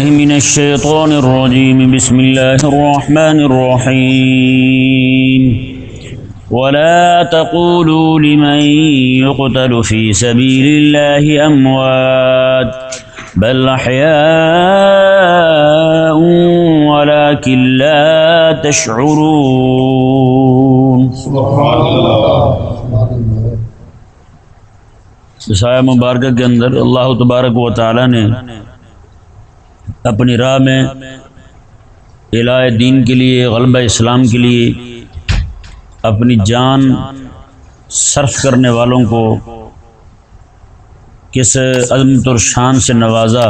من الشيطان الرجيم. بسم الله الرحمن الرحيم. ولا تقولوا لمن يقتل في سبيل الله أموات، بل أحياء ولكن لا تشعرون. سبحان الله سایہ مبارکہ کے اندر اللہ تبارک و تعالی نے اپنی راہ میں الہ دین کے لیے، غلبہ اسلام کے لیے اپنی جان صرف کرنے والوں کو کس عظمت اور شان سے نوازا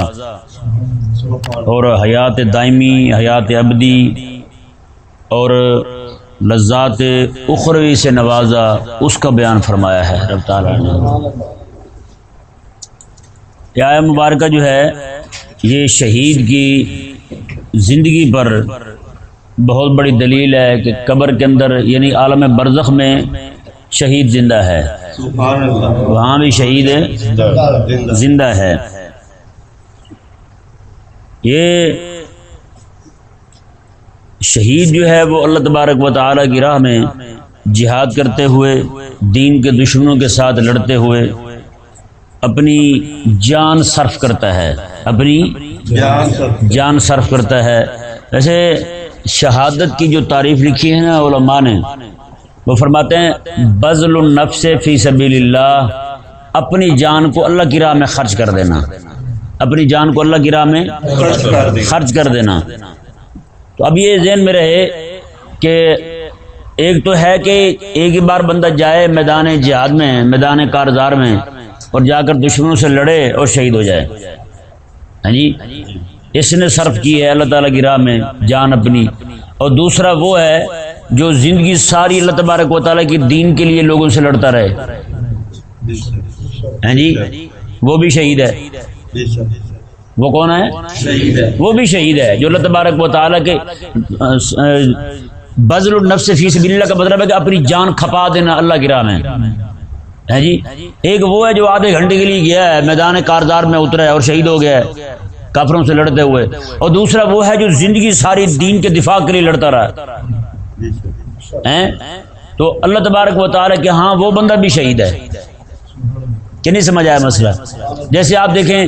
اور حیات دائمی، حیات ابدی اور لذات اخروی سے نوازا، اس کا بیان فرمایا ہے رب تعالیٰ نے۔ یہ آیا مبارکہ جو ہے یہ شہید کی زندگی پر بہت بڑی دلیل ہے کہ قبر کے اندر یعنی عالم برزخ میں شہید زندہ ہے۔ وہاں بھی شہید ہے زندہ ہے۔ یہ شہید جو ہے وہ اللہ تبارک و تعالی کی راہ میں جہاد کرتے ہوئے، دین کے دشمنوں کے ساتھ لڑتے ہوئے اپنی جان صرف کرتا ہے اپنی جان صرف کرتا ہے۔ ویسے شہادت کی جو تعریف لکھی ہے نا علماء نے وہ فرماتے ہیں بزل النفس فی سبیل اللہ اپنی جان کو اللہ کی راہ میں خرچ کر دینا۔ اپنی جان کو اللہ کی راہ میں خرچ کر دینا۔ تو اب یہ ذہن میں رہے کہ ایک تو ہے کہ ایک ہی بار بندہ جائے میدان جہاد میں میدان کارزار میں اور جا کر دشمنوں سے لڑے اور شہید ہو جائے۔ ہاں جی؟ اس نے صرف کی ہے اللہ تعالیٰ کی راہ میں جان اپنی۔ اور دوسرا وہ ہے جو زندگی ساری اللہ تبارک و تعالیٰ کی دین کے لیے لوگوں سے لڑتا رہے۔ ہاں جی؟ وہ بھی شہید ہے۔ وہ کون ہے؟ وہ بھی شہید ہے۔ جو اللہ تبارک و تعالیٰ کے بزل النفس فی سبیل اللہ کا مطلب ہے کہ اپنی جان کھپا دینا اللہ کی راہ میں۔ ہے جی؟ ایک وہ ہے جو آدھے گھنٹے کے لیے گیا ہے، میدان کاردار میں اترا ہے اور شہید ہو گیا ہے، کافروں سے لڑتے ہوئے۔ اور دوسرا وہ ہے جو زندگی ساری دین کے دفاع کے لیے لڑتا رہا ہے۔ تو اللہ تبارک و تعالی کہ ہاں وہ بندہ بھی شہید ہے۔ کہ نہیں سمجھ آیا مسئلہ؟ جیسے آپ دیکھیں،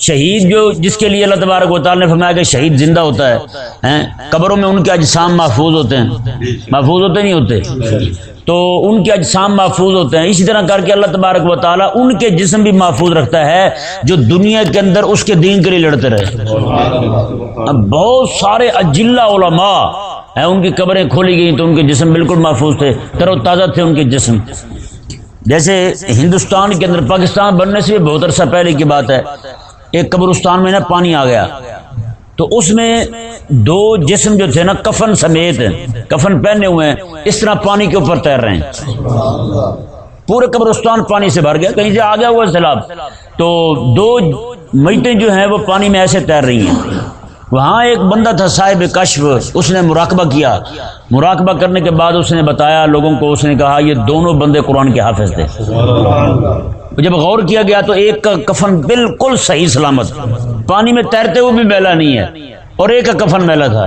شہید جو جس کے لیے اللہ تبارک و تعالی نے فرمایا کہ شہید زندہ ہوتا ہے قبروں میں ان کے اجسام محفوظ ہوتے ہیں۔ محفوظ ہوتے نہیں ہوتے؟ تو ان کے اجسام محفوظ ہوتے ہیں۔ اسی طرح کر کے اللہ تبارک و تعالیٰ ان کے جسم بھی محفوظ رکھتا ہے جو دنیا کے اندر اس کے دین کے لیے لڑتے رہے۔ بہت سارے اجلا علماء ہیں، ان کی قبریں کھولی گئی تو ان کے جسم بالکل محفوظ تھے، تر و تازہ تھے ان کے جسم۔ جیسے ہندوستان کے اندر پاکستان بننے سے بہت عرصہ پہلے کی بات ہے، ایک قبرستان میں نا پانی آ گیا۔ تو اس میں دو جسم جو تھے نا کفن سمیت کفن پہنے ہوئے ہیں، اس طرح پانی کے اوپر تیر رہے ہیں۔ پورے قبرستان پانی سے بھر گیا، کہیں سے آ گیا ہوا سیلاب۔ تو دو میٹیں جو ہیں وہ پانی میں ایسے تیر رہی ہیں۔ وہاں ایک بندہ تھا صاحب کشف، اس نے مراقبہ کیا۔ مراقبہ کرنے کے بعد اس نے بتایا، لوگوں کو اس نے کہا، یہ دونوں بندے قرآن کے حافظ تھے۔ جب غور کیا گیا تو ایک کا کفن بالکل صحیح سلامت۔ پانی میں تیرتے ہوئے بھی میلا نہیں ہے۔ اور ایک کفن میلا تھا۔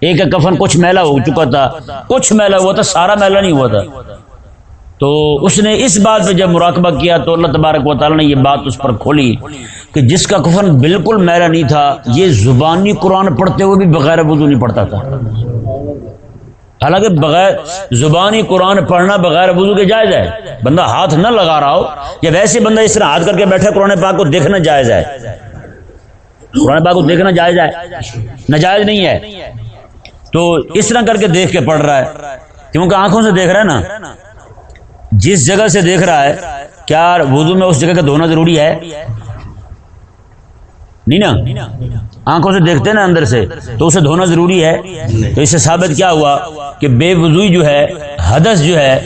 ایک کفن کچھ میلا ہو چکا تھا۔ کچھ میلا ہوا تھا، سارا میلا نہیں ہوا تھا۔ تو اس نے اس بات پہ جب مراقبہ کیا تو اللہ تبارک و تعالیٰ نے یہ بات اس پر کھولی کہ جس کا کفن بالکل میلا نہیں تھا، یہ زبانی قرآن پڑھتے ہوئے بھی بغیر وضو نہیں پڑھتا تھا۔ حالانکہ بغیر زبانی قرآن پڑھنا بغیر وضو کے جائز ہے۔ بندہ ہاتھ نہ لگا رہا ہو، یا ویسے بندہ اس طرح ہاتھ کر کے بیٹھے قرآن پاک کو دیکھنا جائز ہے۔ قرآن پاک کو دیکھنا جائز ہے ناجائز نہیں ہے۔ تو اس طرح کر کے دیکھ کے پڑھ رہا ہے۔ کیونکہ آنکھوں سے دیکھ رہا ہے نا۔ جس جگہ سے دیکھ رہا ہے کیا وضو میں اس جگہ کا دھونا ضروری ہے؟ نہیں نا۔ آنکھوں سے دیکھتے نا اندر سے تو اسے دھونا ضروری ہے۔ تو اس سے ثابت کیا ہوا کہ بے وضوئی جو ہے حدث جو ہے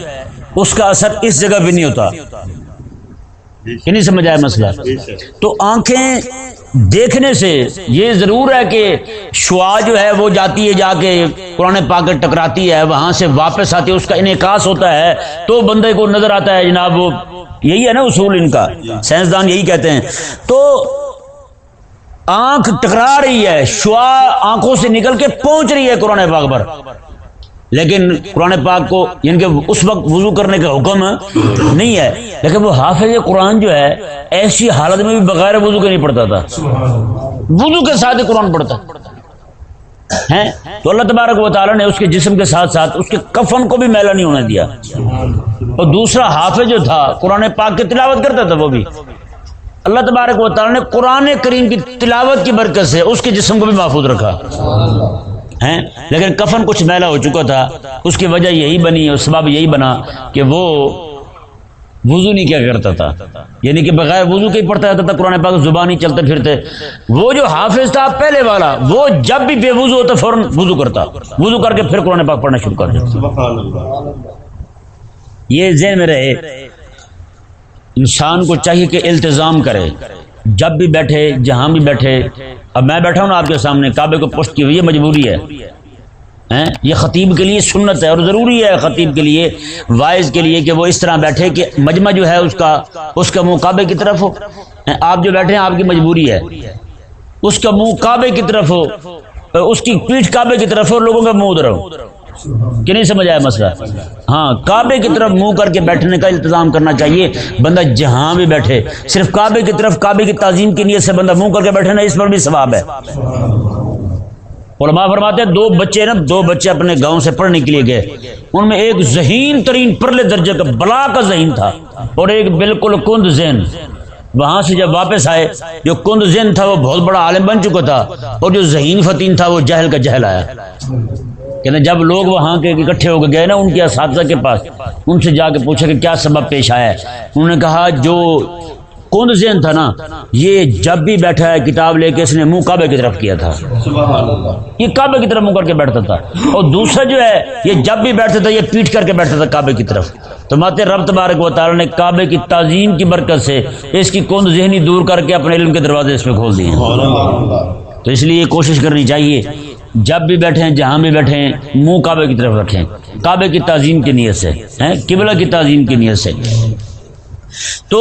اس کا اثر اس جگہ پہ نہیں ہوتا۔ کہ نہیں سمجھ آیا مسئلہ۔ تو آنکھیں دیکھنے سے یہ ضرور ہے کہ شعا جو ہے وہ جاتی ہے، جا کے قرآن پاک ٹکراتی ہے، وہاں سے واپس آتی ہے، اس کا انعکاس ہوتا ہے تو بندے کو نظر آتا ہے جناب، وہ یہی ہے نا اصول ان کا، سائنسدان یہی کہتے ہیں۔ تو آنکھ ٹکرا رہی ہے شعا آنکھوں سے نکل کے پہنچ رہی ہے قرآن پاک پر۔ لیکن قرآن پاک کو یعنی کہ اس وقت وضو کرنے کا حکم نہیں ہے۔ لیکن وہ حافظ قرآن جو ہے، ایسی حالت میں بھی بغیر وضو کے نہیں پڑھتا تھا۔ وضو کے ساتھ ہی قرآن پڑھتا۔ ہے تو اللہ تبارک و تعالیٰ نے اس کے جسم کے ساتھ ساتھ اس کے کفن کو بھی میلا نہیں ہونے دیا۔ اور دوسرا حافظ جو تھا، قرآن پاک کی تلاوت کرتا تھا وہ بھی۔ اللہ تبارک و تعالیٰ نے قرآن کریم کی تلاوت کی برکت سے اس کے جسم کو بھی محفوظ رکھا۔ ہیں؟ لیکن کفن کچھ میلا ہو چکا تھا۔ اس کی وجہ یہی بنی، اور سبب یہی بنا کہ وہ وضو نہیں کیا کرتا تھا۔ یعنی کہ بغیر وضو کے ہی پڑھتا رہتا تھا، قرآن پاک زبانی چلتے پھرتے۔ وہ جو حافظ تھا، پہلے والا، وہ جب بھی بے وضو ہوتا، فوراً وضو کرتا۔ وضو کر کے پھر قرآن پاک پڑھنا شروع کر دیتا۔ یہ ذہن میں رہے، انسان کو چاہیے کہ التظام کرے۔ جب بھی بیٹھے، جہاں بھی بیٹھے اب میں بیٹھا ہوں نا آپ کے سامنے، کعبے کو پشت کی ہوئی، یہ مجبوری ہے۔ یہ خطیب کے لیے سنت ہے اور ضروری ہے خطیب کے لیے، وائز کے لیے کہ وہ اس طرح بیٹھے کہ مجمع جو ہے اس کا اس کا منہ کعبے کی طرف ہو۔ آپ جو بیٹھے ہیں، آپ کی مجبوری ہے۔ اس کا منہ کعبے کی طرف ہو، اس کی پیٹھ کعبے کی طرف ہو لوگوں کا منہ ادھر ہو۔ کہ نہیں سمجھ آیا مسئلہ؟ ہاں کعبے کی طرف منہ کر کے بیٹھنے کا انتظام کرنا چاہیے۔ بندہ جہاں بھی بیٹھے، صرف کعبے کی طرف، کعبے کی تعظیم کی نیت سے بندہ منہ کر کے بیٹھے نا، اس پر بھی ثواب ہے۔ علماء فرماتے ہیں، دو بچے نا، دو بچے اپنے گاؤں سے پڑھنے کے لیے گئے۔ ان میں ایک ذہین ترین پرلے درجے کا، بلا کا ذہین تھا اور ایک بالکل کند ذہن۔ وہاں سے جب واپس آئے، جو کند ذہن تھا، وہ بہت بڑا عالم بن چکا تھا اور جو ذہین فتین تھا، وہ جہل کا جہل آیا۔ کہ جب لوگ وہاں کے اکٹھے ہو کے گئے نا ان کے اساتذہ کے پاس ان سے جا کے پوچھا کہ کیا سبب پیش آیا ہے؟ انہوں نے کہا جو کون ذہن تھا نا یہ جب بھی بیٹھا ہے کتاب لے کے اس نے منہ کعبے کی طرف کیا تھا۔ یہ کعبے کی طرف منہ کر کے بیٹھتا تھا۔ اور دوسرا جو ہے یہ جب بھی بیٹھتا تھا یہ پیٹ کر کے بیٹھتا تھا کعبے کی طرف۔ تو ماتے رب تبارک و تعالی نے کعبے کی تعظیم کی برکت سے اس کی کون ذہنی دور کر کے اپنے علم کے دروازے اس میں کھول دیے۔ تو اس لیے کوشش کرنی چاہیے جب بھی بیٹھے جہاں بھی بیٹھے منہ کعبے کی طرف رکھیں۔ کعبے کی تعظیم کی نیت سے قبلہ کی تعظیم کی نیت سے۔ تو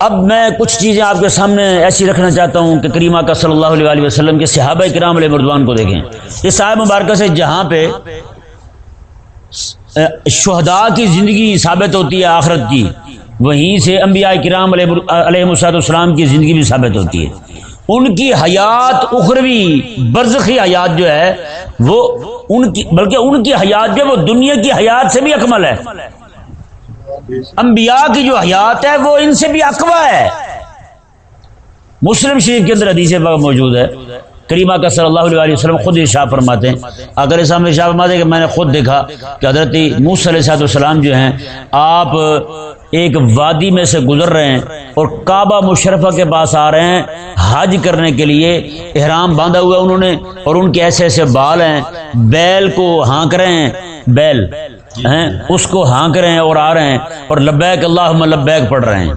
اب میں کچھ چیزیں آپ کے سامنے ایسی رکھنا چاہتا ہوں کہ کریمہ کا صلی اللہ علیہ وسلم کے صحابہ کرام علیہ مردوان کو دیکھیں۔ اس صاحب مبارکہ سے جہاں پہ، شہداء کی زندگی ثابت ہوتی ہے آخرت کی، وہیں سے انبیاء کرام علیہ مساد السلام کی زندگی بھی ثابت ہوتی ہے۔ ان کی حیات اخروی، برزخی حیات جو ہے، وہ ان کی، بلکہ ان کی حیات جو ہے، وہ دنیا کی حیات سے بھی اکمل ہے۔ انبیاء کی جو حیات ہے، وہ ان سے بھی اقوا ہے۔ مسلم شریف کے اندر حدیث موجود ہے۔ کریمہ کا صلی اللہ علیہ وسلم خود ارشاد فرماتے ہیں۔ اگر اس میں ارشاد فرماتے ہیں کہ میں نے خود دیکھا کہ حضرت موس علیہ السلام جو ہیں، آپ ایک وادی میں سے گزر رہے ہیں اور کعبہ مشرفہ کے پاس آ رہے ہیں حج کرنے کے لیے احرام باندھا ہوا انہوں نے اور ان کے ایسے ایسے بال ہیں بیل کو ہانک رہے ہیں، بیل۔ ہیں؟ اس کو ہانک رہے ہیں اور آ رہے ہیں اور لبیک اللہ لبیک پڑھ رہے ہیں۔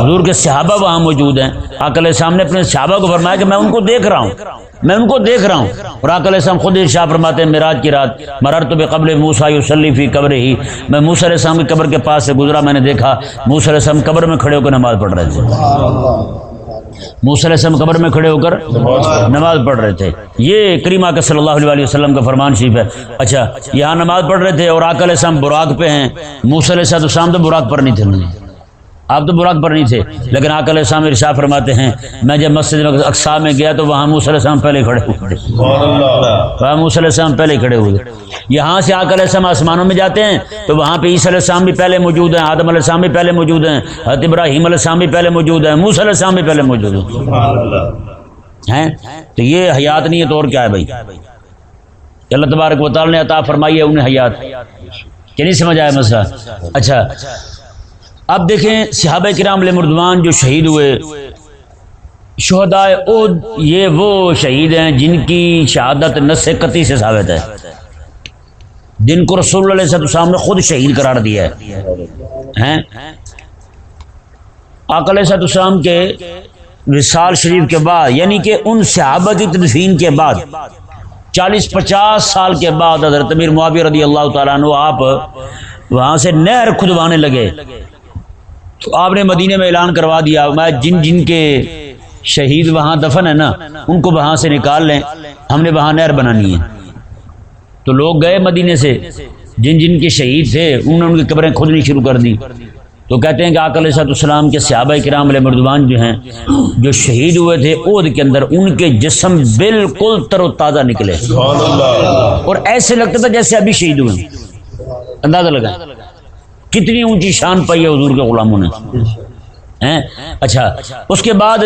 حضور کے صحابہ وہاں موجود ہیں۔ آکل سامنے اپنے صحابہ کو فرمایا کہ میں ان کو دیکھ رہا ہوں۔ میں ان کو دیکھ رہا ہوں۔ اور آکل السلام خود شاہ فرماتے ہیں میراج کی رات مرر تو بے قبل موسا وسلی فی قبر ہی میں موسا علیہ السلام کی قبر کے پاس سے گزرا میں نے دیکھا موسا علیہ السلام قبر میں کھڑے ہو کر نماز پڑھ رہے تھے۔ موسل السلام قبر میں کھڑے ہو کر نماز پڑھ رہے تھے۔ یہ کریمہ کا صلی اللہ علیہ وسلم کا فرمان شریف ہے۔ اچھا یہاں نماز پڑھ رہے تھے اور آکل السلام براق پہ ہیں۔ موسل السلام تو براق پر نہیں تھے آپ تو براق پر نہیں تھے، لیکن آک علیہ السلام ارشا فرماتے ہیں، میں جب مسجد اقسا میں گیا تو وہاں موسیٰ علیہ السلام پہلے کھڑے ہوئے۔ وہاں موسیٰ علیہ السلام پہلے کھڑے ہوئے۔ یہاں سے آک علیہ السلام آسمانوں میں جاتے ہیں، تو وہاں پہ عیسی علیہ السلام بھی پہلے موجود ہیں، آدم علیہ السلام بھی پہلے موجود ہیں، حضرت ابراہیم علیہ السلام بھی پہلے موجود ہیں، موسیٰ علیہ السلام بھی پہلے موجود ہیں۔ تو یہ حیات نہیں ہے تو اور کیا ہے بھائی؟ اللہ تبارک و تعالی نے عطا فرمائی ہے انہیں حیات۔ کہ نہیں سمجھ آیا مسئلہ؟ اچھا۔ اب دیکھیں صحابہ کرام علیہ مردوان جو شہید ہوئے، شہدائے اود، یہ وہ شہید ہیں جن کی شہادت نس قطعی سے ثابت ہے۔ جن کو رسول اللہ علیہ السلام نے خود شہید قرار دیا ہے۔ آکل صد السلام کے وصال شریف کے بعد یعنی کہ ان صحابہ کی تدفین کے بعد، چالیس پچاس سال کے بعد حضرت امیر معاویہ رضی اللہ تعالیٰ عنہ آپ وہاں سے نہر کھدوانے لگے۔ تو آپ نے مدینے میں اعلان کروا دیا میں جن جن کے شہید وہاں دفن ہے نا ان کو وہاں سے نکال لیں۔ ہم نے وہاں نہر بنانی ہے۔ تو لوگ گئے مدینے سے۔ جن جن کے شہید تھے انہوں نے ان کی قبریں کھودنی شروع کر دی تو کہتے ہیں کہ آکل صاحب السلام کے صحابہ کرام علیہ مردوان جو ہیں جو شہید ہوئے تھے عہد کے اندر ان کے جسم بالکل تر و تازہ نکلے۔ اور ایسے لگتا تھا جیسے ابھی شہید ہوئے۔ اندازہ لگا کتنی اونچی شان پائی ہے حضور کے غلاموں نے؟ اچھا اس کے بعد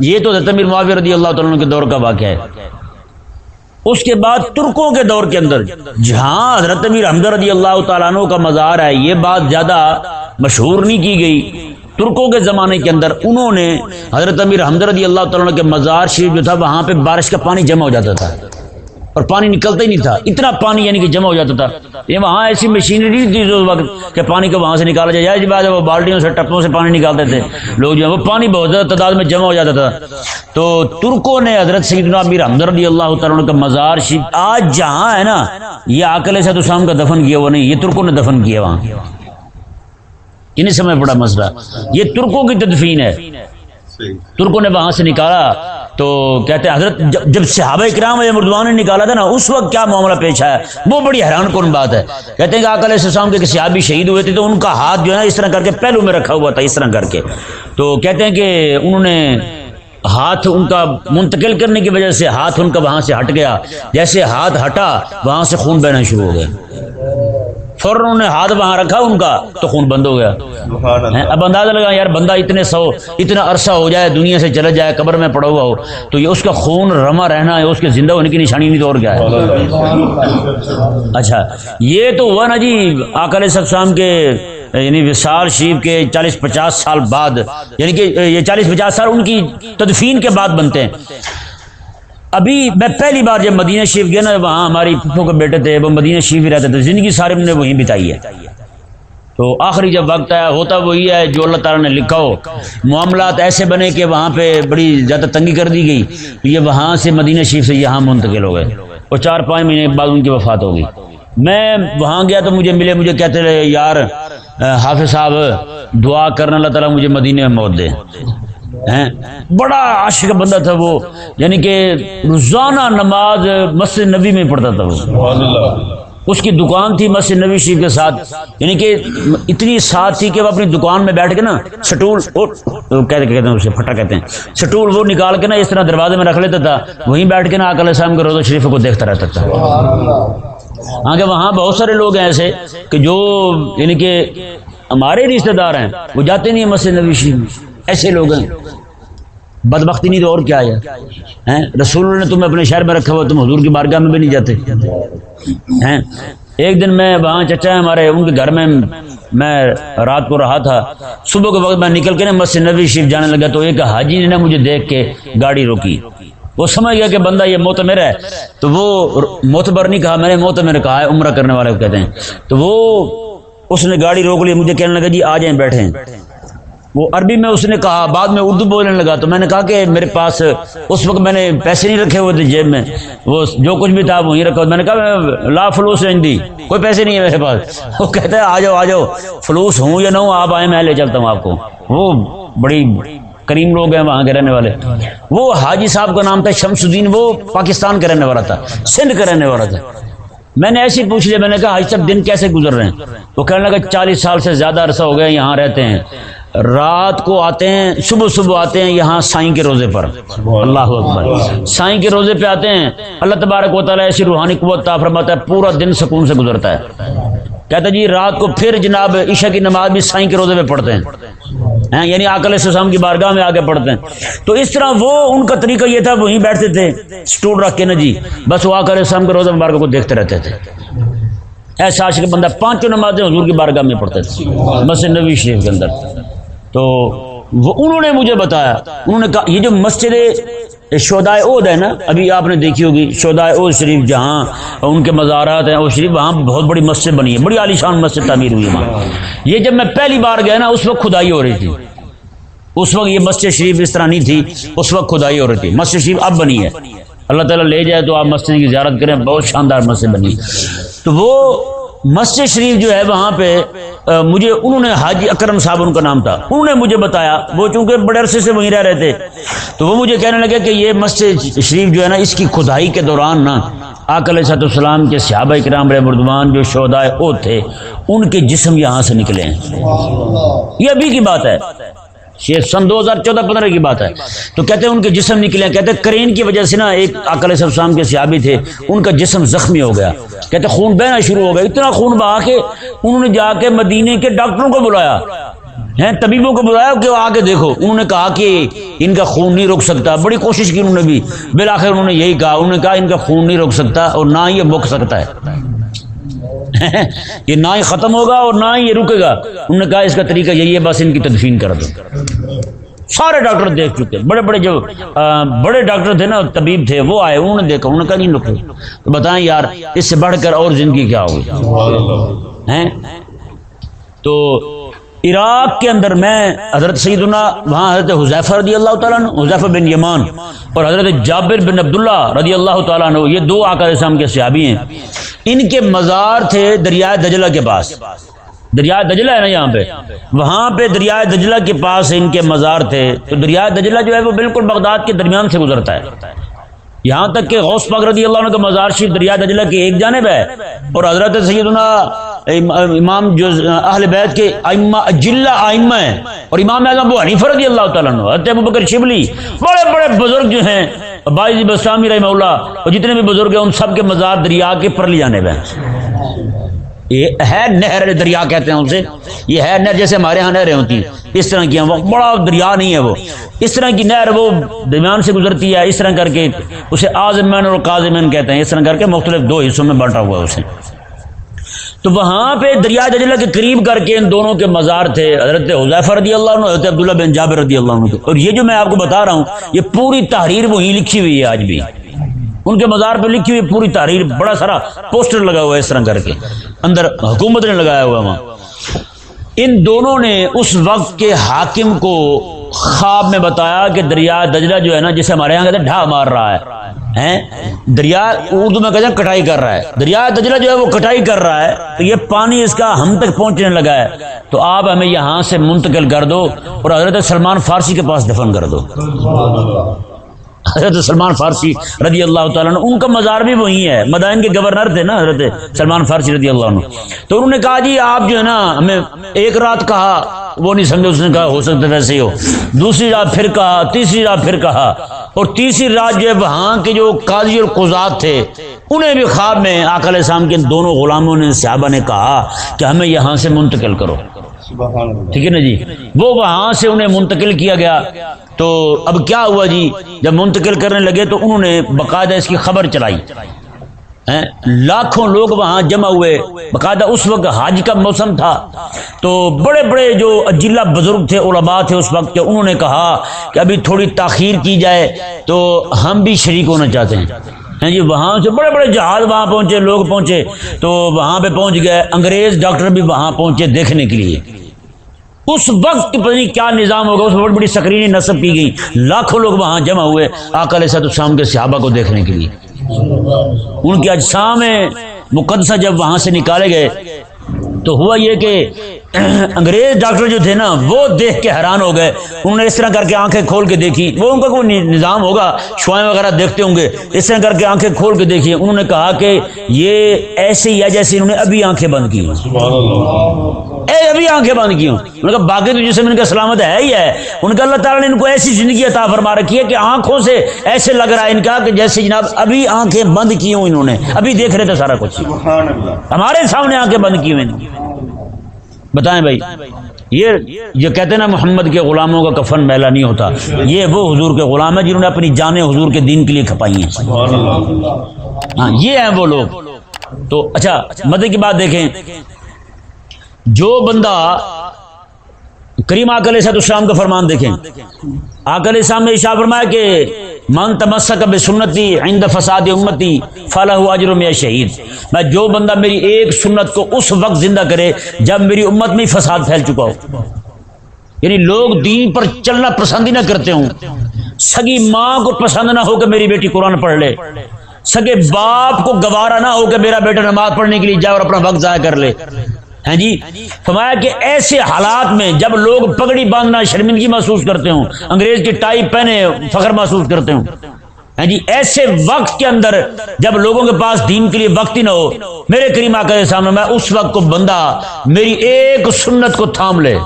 یہ تو حضرت معاویہ رضی اللہ تعالیٰ کے دور کا واقعہ ہے۔ اس کے بعد ترکوں کے دور کے اندر جہاں حضرت امیر حمد رضی اللہ تعالیٰ عنہ کا مزار ہے، یہ بات زیادہ مشہور نہیں کی گئی۔ ترکوں کے زمانے کے اندر انہوں نے حضرت امیر حمد رضی اللہ تعالیٰ عنہ کے مزار شریف جو تھا، وہاں پہ بارش کا پانی جمع ہو جاتا تھا۔ اور پانی نکلتا ہی نہیں تھا۔ اتنا پانی یعنی کہ جمع ہو جاتا تھا۔ یہ وہاں ایسی مشینری تھی اس وقت کہ پانی کو وہاں سے نکالا جائے۔ جی بات ہے وہ بالٹیوں سے ٹپوں سے پانی نکالتے تھے۔ لوگ جو ہے وہ پانی بہت زیادہ تعداد میں جمع ہو جاتا تھا۔ تو ترکوں نے حضرت سیدنا امیر حمد رضی اللہ تعالیٰ کا مزار شریف آج جہاں ہے نا یہ آکل سے تو کا دفن کیا وہ نہیں یہ ترکوں نے دفن کیا وہاں۔ یہ نہیں سمجھ پڑا مسئلہ۔ یہ ترکوں کی تدفین ہے۔ ترکوں نے وہاں سے نکالا۔ تو کہتے ہیں حضرت، جب صحابہ کرام مردوان نے نکالا تھا نا، اس وقت کیا معاملہ پیش آیا؟ وہ بڑی حیران کن بات ہے۔ کہتے ہیں کہ آکل السلام کے صحابی شہید ہوئے تھے تو ان کا ہاتھ جو ہے نا اس طرح کر کے پہلو میں رکھا ہوا تھا، اس طرح کر کے۔ تو کہتے ہیں کہ انہوں نے ہاتھ ان کا منتقل کرنے کی وجہ سے ہاتھ ان کا وہاں سے ہٹ گیا۔ جیسے ہاتھ ہٹا، وہاں سے خون بہنا شروع ہو گیا۔ فوراً انہوں نے ہاتھ وہاں رکھا ان کا تو خون بند ہو گیا۔ اب اندازہ لگا یار بندہ اتنے سو اتنا عرصہ ہو جائے دنیا سے چلا جائے قبر میں پڑا ہوا ہو تو یہ اس کا خون رما رہنا ہے اس کے زندہ ہونے کی نشانی نہیں تو اور کیا ہے؟ اچھا یہ تو ہوا نا جی آکر سقسام کے یعنی وشال شریف کے چالیس پچاس سال بعد یعنی کہ یہ چالیس پچاس سال ان کی تدفین کے بعد بنتے ہیں۔ ابھی میں پہلی بار جب مدینہ شریف گیا نا، وہاں ہماری پھپھو کے بیٹے تھے، وہ مدینہ شریف ہی رہتے تھے، زندگی سارے نے وہیں بتائی ہے۔ تو آخری جب وقت آیا، ہوتا وہی ہے جو اللہ تعالیٰ نے لکھا ہو۔ معاملات ایسے بنے کہ وہاں پہ بڑی زیادہ تنگی کر دی گئی۔ یہ وہاں سے مدینہ شریف سے یہاں منتقل ہو گئے۔ اور چار پانچ مہینے بعد ان کی وفات ہو گئی۔ میں وہاں گیا تو مجھے ملے، مجھے کہتے رہے، یار، حافظ صاحب، دعا کرنا، اللہ تعالیٰ مجھے مدینہ میں موت دے۔ بڑا عاشق بندہ تھا وہ یعنی کہ روزانہ نماز مسجد نبی میں پڑھتا تھا وہ۔ اس کی دکان تھی مسجد نبی شریف کے ساتھ۔ یعنی کہ اتنی ساتھ تھی کہ وہ اپنی دکان میں بیٹھ کے نا سٹول کہتے کہتے ہیں اسے پھٹا کہتے ہیں۔ سٹول وہ نکال کے نا اس طرح دروازے میں رکھ لیتا تھا۔ وہیں بیٹھ کے نا آکل السلام کے روزہ شریف کو دیکھتا رہتا تھا۔ ہاں کہ وہاں بہت سارے لوگ ہیں ایسے کہ جو یعنی کہ ہمارے رشتے دار ہیں وہ جاتے نہیں ہیں مسجد نبی شریف ایسے لوگ ہیں۔ بدبختی نہیں تو اور کیا ہے؟ رسول نے تمہیں اپنے شہر میں رکھا ہوا، تم حضور کی بارگاہ میں بھی نہیں جاتے۔ ہیں؟ ایک دن میں وہاں چچا ہمارے، ان کے گھر میں میں رات کو رہا تھا۔ صبح کے وقت میں نکل کے نا مسجد نبی شریف جانے لگا تو ایک حاجی نے نا مجھے دیکھ کے گاڑی روکی۔ وہ سمجھ گیا کہ بندہ یہ موت میرا ہے۔ تو وہ موتبر نہیں کہا، میں نے موت کہا ہے، عمرہ کرنے والے کو کہتے ہیں۔ تو وہ اس نے گاڑی روک لی، مجھے کہنے لگا جی آ جائیں بیٹھے وہ عربی میں اس نے کہا، بعد میں اردو بولنے لگا تو میں نے کہا کہ میرے پاس اس وقت میں نے پیسے نہیں رکھے ہوئے تھے جیب میں، وہ جو کچھ بھی تھا وہیں رکھا میں نے کہا لا فلوس دی، کوئی پیسے نہیں ہے میرے پاس۔ وہ کہتا ہے آ جاؤ آ جاؤ فلوس ہوں یا نہ ہوں، آپ آئے میں لے چلتا ہوں آپ کو۔ وہ بڑی کریم لوگ ہیں وہاں کے رہنے والے۔ وہ حاجی صاحب کا نام تھا شمس الدین، وہ پاکستان کا رہنے والا تھا، سندھ کا رہنے والا تھا۔ میں نے ایسے پوچھ لیا میں نے کہا، حاجی صاحب، دن کیسے گزر رہے ہیں؟ وہ کہنے لگا، چالیس سال سے زیادہ عرصہ ہو گیا یہاں رہتے ہیں۔ رات کو آتے ہیں، صبح صبح آتے ہیں یہاں سائیں کے روزے پر۔ اللہ اکبر۔ سائیں کے روزے پہ آتے ہیں، اللہ تبارک و تعالیٰ ایسی روحانی قوت تا فرماتا ہے، پورا دن سکون سے گزرتا ہے۔ کہتا جی رات کو پھر جناب عشاء کی نماز بھی سائیں کے روزے پہ پڑھتے ہیں۔ یعنی آکل سسام کی بارگاہ میں آگے پڑھتے ہیں۔ تو اس طرح وہ ان کا طریقہ یہ تھا، وہیں بیٹھتے تھے، اسٹول رکھ کے نا جی بس وہ آکل السلام کے روزے مبارکہ کو دیکھتے رہتے تھے۔ ایسا عاشق بندہ پانچوں نمازیں حضور کی بارگاہ میں پڑھتے تھے، مسجد نبی شریف کے اندر۔ تو وہ انہوں نے مجھے بتایا، انہوں نے کہا، یہ جو مسجد شودائے عود ہے نا، ابھی آپ نے دیکھی ہوگی شودائے عود شریف، جہاں ان کے مزارات ہیں، وہ شریف وہاں بہت بڑی مسجد بنی ہے، بڑی عالیشان مسجد تعمیر ہوئی ہے وہاں۔ یہ جب میں پہلی بار گیا نا، اس وقت کھدائی ہو رہی تھی۔ اس وقت یہ مسجد شریف اس طرح نہیں تھی، اس وقت کھدائی ہو رہی تھی۔ مسجد شریف اب بنی ہے۔ اللہ تعالیٰ لے جائے تو آپ مسجد کی زیارت کریں، بہت شاندار مسجد بنی تو وہ مسجد شریف جو ہے وہاں پہ مجھے انہوں نے حاجی اکرم صاحب، ان کا نام تھا، انہوں نے مجھے بتایا، وہ چونکہ بڑے عرصے سے وہیں رہ رہے تھے، تو وہ مجھے کہنے لگے کہ یہ مسجد شریف جو ہے نا، اس کی کھدائی کے دوران نا آکل صاحب السلام کے صحابہ کرام رہ مردمان جو شہدائے او تھے، ان کے جسم یہاں سے نکلے ہیں۔ یہ ابھی کی بات ہے۔ یہ سن دو ہزار چودہ پندرہ کی بات ہے۔ تو کہتے ہیں ان کے جسم نکلے، کہتے ہیں کرین کی وجہ سے نا ایک اکل صاحب کے سیابی تھے، ان کا جسم زخمی ہو گیا۔ کہتے خون بہنا شروع ہو گیا، اتنا خون بہا کے انہوں نے جا کے مدینے کے ڈاکٹروں کو بلایا۔ ہیں، طبیبوں کو بلایا کہ وہ آگے دیکھو۔ انہوں نے کہا کہ ان کا خون نہیں روک سکتا۔ بڑی کوشش کی انہوں نے بھی۔ بالآخر انہوں نے یہی کہا، انہوں نے کہا ان کا خون نہیں روک سکتا اور نہ یہ مک سکتا ہے۔ یہ نہ ہی ختم ہوگا اور نہ ہی یہ رکے گا۔ انہوں نے کہا اس کا طریقہ یہی ہے بس ان کی تدفین کر دو۔ سارے ڈاکٹر دیکھ چکے۔ بڑے بڑے جو بڑے ڈاکٹر تھے نا طبیب تھے وہ آئے انہوں نے دیکھا انہوں نے کہا نہیں رکے۔ تو بتائیں یار اس سے بڑھ کر اور زندگی کیا ہوگی؟ تو عراق کے اندر میں حضرت سیدنا وہاں حضرت حضیفہ رضی اللہ تعالیٰ عنہ حضیفہ بن یمان اور حضرت جابر بن عبداللہ رضی اللہ تعالیٰ عنہ، یہ دو آقا اسلام کے صحابی ہیں۔ ان کے مزار تھے دریائے دجلہ کے پاس۔ دریائے دجلہ ہے نا یہاں پہ؟ وہاں پہ دریائے دجلہ کے پاس ان کے مزار تھے۔ تو دریائے دجلہ جو ہے وہ بالکل بغداد کے درمیان سے گزرتا ہے۔ یہاں تک کہ غوث پاک رضی اللہ عنہ کا مزار شریف دریا دجلہ کی ایک جانب ہے۔ اور حضرت سیدنا امام جو اہل بیت کے ائمہ اجلہ ائمہ ہیں اور امام اعظم ابو حنیفہ رضی اللہ تعالیٰ عنہ، حضرت ابو بکر شبلی، بڑے بڑے بزرگ جو ہیں بائی بسلامی رحمہ اللہ، اور جتنے بھی بزرگ ہیں، ان سب کے مزار دریا کے پر لے جانے ہیں یہ ہے نہر دریا کہتے ہیں اسے یہ ہے نہر جیسے ہمارے یہاں نہریں ہوتی ہیں۔ اس طرح کی وہ بڑا دریا نہیں ہے وہ۔ اس طرح کی نہر وہ درمیان سے گزرتی ہے، اس طرح کر کے اسے آزمین اور قاضمین کہتے ہیں۔ اس طرح کر کے مختلف دو حصوں میں بانٹا ہوا ہے اسے۔ تو وہاں پہ دریا دجلہ کے قریب کر کے ان دونوں کے مزار تھے، حضرت حضیفہ رضی اللہ عنہ، حضرت عبداللہ بن جابر رضی اللہ عنہ۔ اور یہ جو میں آپ کو بتا رہا ہوں، یہ پوری تحریر وہی لکھی ہوئی ہے آج بھی۔ ان کے مزار پہ لکھی ہوئی پوری تحریر، بڑا سارا پوسٹر لگا ہوا ہے اس طرح کر کے۔ اندر حکومت نے لگایا ہوا وہاں۔ ان دونوں نے اس وقت کے حاکم کو خواب میں بتایا کہ دریا دجلہ جو ہے نا، جسے ہمارے یہاں کہتے ہیں ڈھا مار رہا ہے۔ دریا اردو میں کہتے ہیں کٹائی کر رہا ہے۔ دریا دجلہ جو ہے وہ کٹائی کر رہا ہے۔ تو یہ پانی اس کا ہم تک پہنچنے لگا ہے۔ تو آپ ہمیں یہاں سے منتقل کر دو اور حضرت سلمان فارسی کے پاس دفن کر دو۔ حضرت سلمان فارسی رضی اللہ تعالیٰ عنہ، ان کا مزار بھی وہی ہے۔ مدائن کے گورنر تھے نا حضرت سلمان فارسی رضی اللہ عنہ۔ تو انہوں نے کہا جی آپ جو ہے نا، ہمیں ایک رات کہا، وہ نہیں سمجھے، اس نے کہا، ہو سکتا ویسے ہی ہو۔ دوسری رات پھر کہا، تیسری رات پھر کہا۔ اور تیسری رات جو ہے، وہاں کے جو قاضی اور قزات تھے، انہیں بھی خواب میں آکل السلام کے دونوں غلاموں نے، صحابہ نے کہا کہ ہمیں یہاں سے منتقل کرو۔ ٹھیک ہے نا جی؟ وہ وہاں سے انہیں منتقل کیا گیا۔ تو اب کیا ہوا جی؟ جب منتقل کرنے لگے تو انہوں نے باقاعدہ اس کی خبر چلائی۔ لاکھوں لوگ وہاں جمع ہوئے۔ باقاعدہ اس وقت حج کا موسم تھا۔ تو بڑے بڑے جو اجلا بزرگ تھے، علماء تھے اس وقت، انہوں نے کہا کہ ابھی تھوڑی تاخیر کی جائے تو ہم بھی شریک ہونا چاہتے ہیں۔ ہاں جی وہاں سے بڑے بڑے جہاز وہاں پہنچے، لوگ پہنچے۔ تو وہاں پہ پہنچ گئے انگریز ڈاکٹر بھی وہاں پہنچے دیکھنے کے لیے۔ اس وقت پتہ نہیں کیا نظام ہوگا، اس وقت بڑی سکرینی نصب کی گئی۔ لاکھوں لوگ وہاں جمع ہوئے آکل صد السلام کے صحابہ کو دیکھنے کے لیے۔ ان کے اجسام مقدسہ جب وہاں سے نکالے گئے تو ہوا یہ کہ انگریز ڈاکٹر جو تھے نا، وہ دیکھ کے حیران ہو گئے۔ انہوں نے اس طرح کر کے آنکھیں کھول کے دیکھی وہ ان کا کوئی نظام ہوگا؟ شوائیں وغیرہ دیکھتے ہوں گے۔ اس طرح کر کے آنکھیں کھول کے دیکھی انہوں نے کہا کہ یہ ایسے ہی ہے جیسے انہوں نے ابھی آنکھیں بند کی اے، ابھی آنکھیں بند کی ہوں ان کا باقی تو جسم ان کا سلامت ہے ہی ہے۔ ان کا اللہ تعالیٰ نے ان کو ایسی زندگی عطا فرما رکھی ہے کہ آنکھوں سے ایسے لگ رہا ہے ان کا کہ جیسے جناب ابھی آنکھیں بند کی ہوں انہوں نے۔ ابھی دیکھ رہے تھے سارا کچھ۔ ہمارے سامنے آنکھیں بند کی ہوئی بتائیں بھائی، یہ جو کہتے ہیں نا محمد کے غلاموں کا کفن میلا نہیں ہوتا، یہ وہ حضور کے غلام ہیں جنہوں نے اپنی جانیں حضور کے دین کے لیے کھپائی ہیں۔ ہاں یہ ہیں وہ لوگ۔ تو اچھا مدد کی بات دیکھیں، جو بندہ کریم آکل صاحب السلام کا فرمان دیکھیں۔ آکل اسلام نے اشاع فرمایا کہ من تمسک بسنتی عند فساد امتی فلاح اجر میں شہید میں جو بندہ میری ایک سنت کو اس وقت زندہ کرے جب میری امت میں فساد پھیل چکا ہو۔ یعنی لوگ دین پر چلنا پسند ہی نہ کرتے ہوں۔ سگی ماں کو پسند نہ ہو کہ میری بیٹی قرآن پڑھ لے۔ سگے باپ کو گوارا نہ ہو کہ میرا بیٹا نماز پڑھنے کے لیے جائے اور اپنا وقت ضائع کر لے۔ ہیں جی؟ فرمایا کہ ایسے حالات میں جب لوگ پگڑی باندھنا شرمندگی محسوس کرتے ہوں انگریز کی ٹائی پہنے فخر محسوس کرتے ہوں۔ ہیں جی؟ ایسے وقت کے اندر جب لوگوں کے پاس دین کے لیے وقت ہی نہ ہو میرے کریم آقا کے سامنے میں اس وقت کو بندہ میری ایک سنت کو تھام لے۔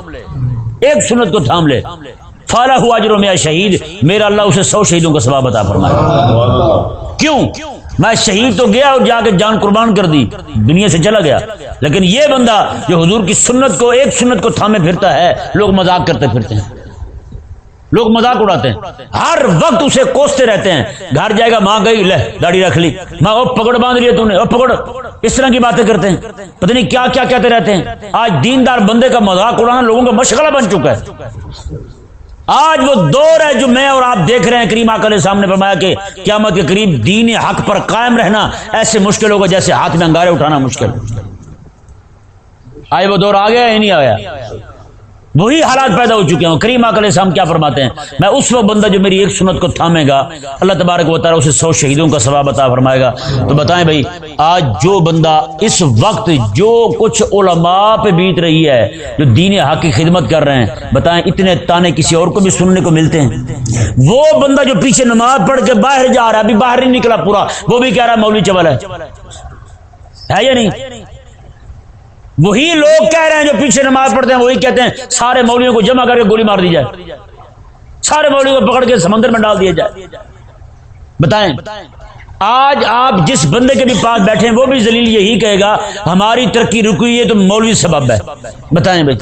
ایک سنت کو تھام لے۔ فالا ہوا جو میں شہید میرا اللہ اسے سو شہیدوں کا سباب عطا فرمایا کیوں؟ میں شہید تو گیا اور جا کے جان قربان کر دی، دنیا سے چلا گیا۔ لیکن یہ بندہ جو حضور کی سنت کو، ایک سنت کو تھامے پھرتا ہے، لوگ مذاق کرتے پھرتے ہیں۔ لوگ مذاق اڑاتے ہیں۔ ہر وقت اسے کوستے رہتے ہیں۔ گھر جائے گا، ماں گئی لہ داڑھی رکھ لی۔ ماں، او پکڑ باندھ لیا تو نے، او پکڑ۔ اس طرح کی باتیں کرتے ہیں۔ پتہ نہیں کیا کیا کہتے رہتے ہیں۔ آج دیندار بندے کا مذاق اڑانا لوگوں کا مشغلہ بن چکا ہے۔ آج وہ دور ہے جو میں اور آپ دیکھ رہے ہیں، کریم آکر سامنے فرمایا کہ قیامت کے قریب دین حق پر قائم رہنا ایسے مشکل ہوگا جیسے ہاتھ میں انگارے اٹھانا مشکل۔ آئے وہ دور آ گیا یا نہیں آیا؟ وہی حالات پیدا ہو چکے ہیں۔ کریم علیہ السلام کیا فرماتے ہیں؟ میں اس وقت بندہ جو میری ایک سنت کو تھامے گا، اللہ تبارک و تعالیٰ اسے سو شہیدوں کا ثواب عطا فرمائے گا۔ تو بتائیں بھائی، آج جو بندہ اس وقت جو کچھ علماء پہ بیت رہی ہے، جو دین حق کی خدمت کر رہے ہیں، بتائیں اتنے تانے کسی اور کو بھی سننے کو ملتے ہیں؟ وہ بندہ جو پیچھے نماز پڑھ کے باہر جا رہا ہے، ابھی باہر نہیں نکلا پورا، وہ بھی کہہ رہا ہے مولوی چول ہے یا نہیں؟ وہی لوگ کہہ رہے ہیں جو پیچھے نماز پڑھتے ہیں، وہی کہتے ہیں، سارے مولویوں کو جمع کر کے گولی مار دی جائے۔ سارے مولویوں کو پکڑ کے سمندر میں ڈال دیا جائے۔ بتائیں، آج آپ جس بندے کے بھی پاس بیٹھے ہیں، وہ بھی ذلیل یہی کہے گا، ہماری ترقی رکی ہے تو مولوی سبب ہے۔ بتائیں بھائی،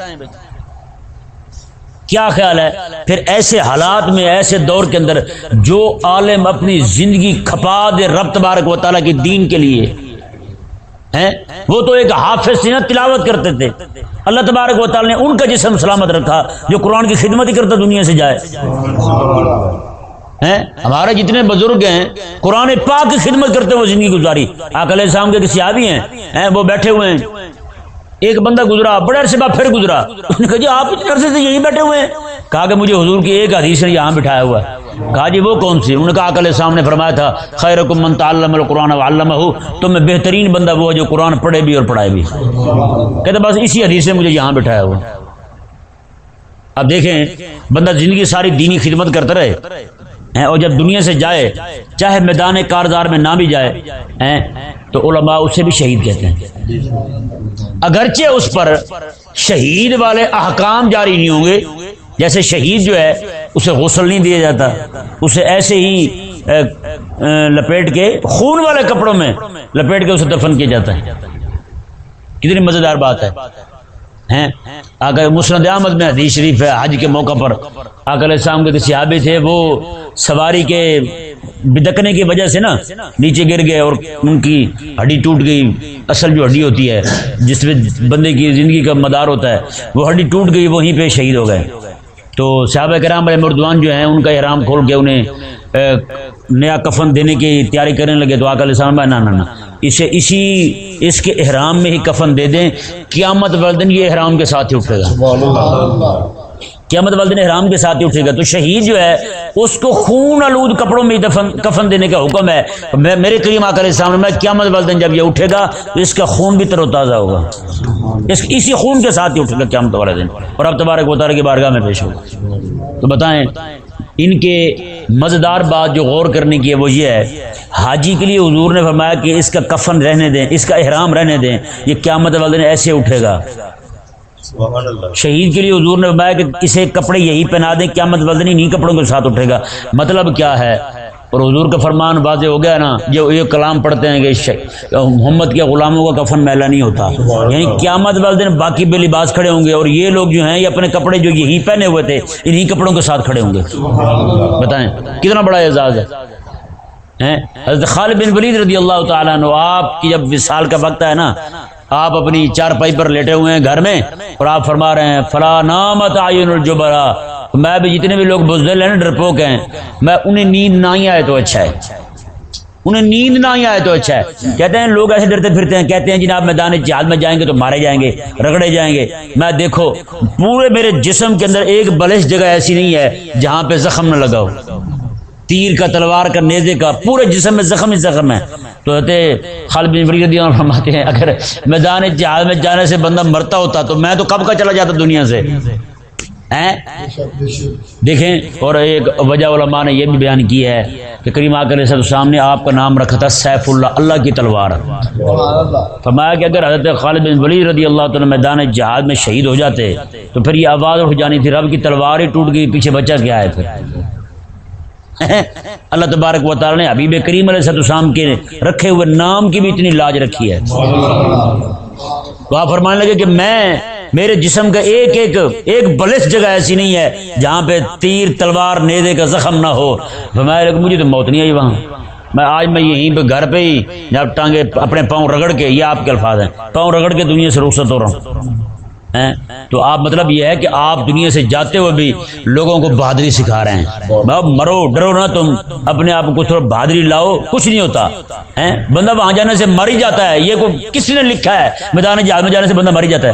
کیا خیال ہے؟ پھر ایسے حالات میں، ایسے دور کے اندر جو عالم اپنی زندگی کھپا دے رب تبارک و تعالیٰ کی دین کے لیے وہ تو ایک حافظ سے تلاوت کرتے تھے۔ اللہ تبارک و تعالی نے ان کا جسم سلامت رکھا جو قرآن کی خدمت ہی کرتا دنیا سے جائے۔ ہمارے جتنے بزرگ ہیں، قرآن پاک کی خدمت کرتے ہوئے زندگی گزاری۔ آکل شام کے کسی آبی ہیں وہ بیٹھے ہوئے ہیں۔ ایک بندہ گزرا، بڑے عرصے بعد پھر گزرا۔ اس نے کہا جی آپ عرصے سے یہی بیٹھے ہوئے ہیں۔ کہا کہ مجھے حضور کی ایک حدیث نے یہاں بٹھایا ہوا ہے۔ کہا جی وہ کون سی؟ انہوں نے کہا کل سامنے فرمایا تھا خیر من تعلم القرآن علامہ ہو تو میں بہترین بندہ وہ جو قرآن پڑھے بھی اور پڑھائے بھی۔ کہتے بس اسی حدیث نے مجھے یہاں بٹھایا ہوا اب دیکھیں، بندہ زندگی ساری دینی خدمت کرتا رہے اور جب دنیا سے جائے، چاہے میدان کاردار میں نہ بھی جائے تو علماء اسے بھی شہید کہتے ہیں۔ اگرچہ اس پر شہید والے احکام جاری نہیں ہوں گے، جیسے شہید جو ہے اسے غسل نہیں دیا جاتا۔ اسے ایسے ہی لپیٹ کے، خون والے کپڑوں میں لپیٹ کے اسے دفن کیا جاتا ہے۔ کتنی مزیدار بات ہے۔ مسند احمد میں حدیث شریف ہے، حج کے موقع پر۔ آکل السلام کے کسی تھے، وہ سواری کے بدکنے کی وجہ سے نا نیچے گر گئے اور ان کی ہڈی ٹوٹ گئی۔ اصل جو ہڈی ہوتی ہے، جس میں بندے کی زندگی کا مدار ہوتا ہے، وہ ہڈی ٹوٹ گئی، وہیں پہ شہید ہو گئے۔ تو صحابہ کرام علیہ مردوان جو ہیں، ان کا احرام کھول کے انہیں نیا کفن دینے کی تیاری کرنے لگے تو آکل السلام بھائی نہ اسے اسی، اس کے احرام میں ہی کفن دے دیں، قیامت والدن یہ احرام کے ساتھ ہی اٹھے گا۔ قیامت والدین احرام کے ساتھ ہی اٹھے گا۔ تو شہید جو ہے، اس کو خون آلود کپڑوں میں دفن کفن دینے کا حکم ہے۔ میرے کریم آ کر سامنے میں قیامت والدین جب یہ اٹھے گا، تو اس کا خون بھی تر و تازہ ہوگا۔ اس اسی خون کے ساتھ ہی اٹھے گا قیامت والے دن۔ اور اب تبارک وطار کی بارگاہ میں پیش ہوگا۔ تو بتائیں، ان کے مزیدار بات جو غور کرنے کی ہے، وہ یہ ہے، حاجی کے لیے حضور نے فرمایا کہ اس کا کفن رہنے دیں، اس کا احرام رہنے دیں، یہ قیامت والے دن ایسے اٹھے گا۔ شہید کے لیے حضور نے کہ اسے کپڑے یہی پہنا دیں کیا مت بدنی نہیں کپڑوں کے ساتھ اٹھے گا۔ مطلب کیا ہے؟ اور حضور کا فرمان واضح ہو گیا نا جو یہ کلام پڑھتے ہیں کہ محمد کے غلاموں کا کفن میلا نہیں ہوتا۔ یعنی قیامت والے دن باقی بے لباس کھڑے ہوں گے اور یہ لوگ جو ہیں یہ اپنے کپڑے جو یہی پہنے ہوئے تھے انہی کپڑوں کے ساتھ کھڑے ہوں گے۔ بتائیں کتنا بڑا اعزاز ہے؟ حضرت خالد بن ولید رضی اللہ تعالیٰ عنہ آپ کی جب وصال کا وقت ہے نا آپ اپنی چار پائی پر لیٹے ہوئے ہیں گھر میں اور آپ فرما رہے ہیں، فلا نامت آئین الجبرا۔ میں بھی جتنے بھی لوگ بزدل ہیں ڈرپوک ہیں۔ میں انہیں نیند نہ ہی آئے تو اچھا ہے۔ انہیں نیند نہ ہی آئے تو اچھا ہے۔ کہتے ہیں، لوگ ایسے ڈرتے پھرتے ہیں، کہتے ہیں، جناب، میدان جہاد میں جائیں گے تو مارے جائیں گے، رگڑے جائیں گے۔ میں دیکھو، پورے میرے جسم کے اندر ایک بلش جگہ ایسی نہیں ہے جہاں پہ زخم نہ لگا ہو۔ تیر کا تلوار کا نیزے کا پورے جسم میں زخم ہی زخم ہے۔ تو خالد بن اللہ فرماتے ہیں، اگر میدان جہاد میں جانے سے بندہ مرتا ہوتا تو میں تو کب کا چلا جاتا دنیا سے؟ دیکھیں، اور ایک وجہ علماء نے یہ بھی بیان کی ہے کہ کریم آکر سامنے آپ کا نام رکھا تھا، سیف اللہ اللہ کی تلوار۔ فرمایا کہ اگر حضرت خالد بن ولی رضی اللہ تعالی میدان جہاد میں شہید ہو جاتے تو پھر یہ آواز اٹھ جانی تھی، رب کی تلوار ہی ٹوٹ گئی، پیچھے بچہ کیا ہے پھر؟ اللہ تبارک و تعالی نے حبیب کریم علیہ السلام کے رکھے ہوئے نام کی بھی اتنی لاج رکھی ہے۔ تو آپ فرمانے لگے کہ میں، میرے جسم کا ایک ایک ایک بلس جگہ ایسی نہیں ہے جہاں پہ تیر، تلوار، نیزے کا زخم نہ ہو۔ فرمایا مجھے تو موت نہیں آئی وہاں۔ میں آج میں یہیں پہ گھر پہ ہی جب ٹانگے اپنے پاؤں رگڑ کے، یہ آپ کے الفاظ ہیں، پاؤں رگڑ کے دنیا سے رخصت ہو رہا ہوں۔ تو آپ مطلب یہ ہے کہ آپ دنیا سے جاتے ہوئے بھی لوگوں کو بہادری سکھا رہے ہیں۔ مرو، ڈرو نا تم۔ اپنے آپ کو تھوڑا بہادری لاؤ، کچھ نہیں ہوتا۔ بندہ وہاں جانے سے مر ہی جاتا ہے۔ یہ کو کس نے لکھا ہے؟ میدان جہاز میں جانے سے بندہ مر ہی جاتا ہے۔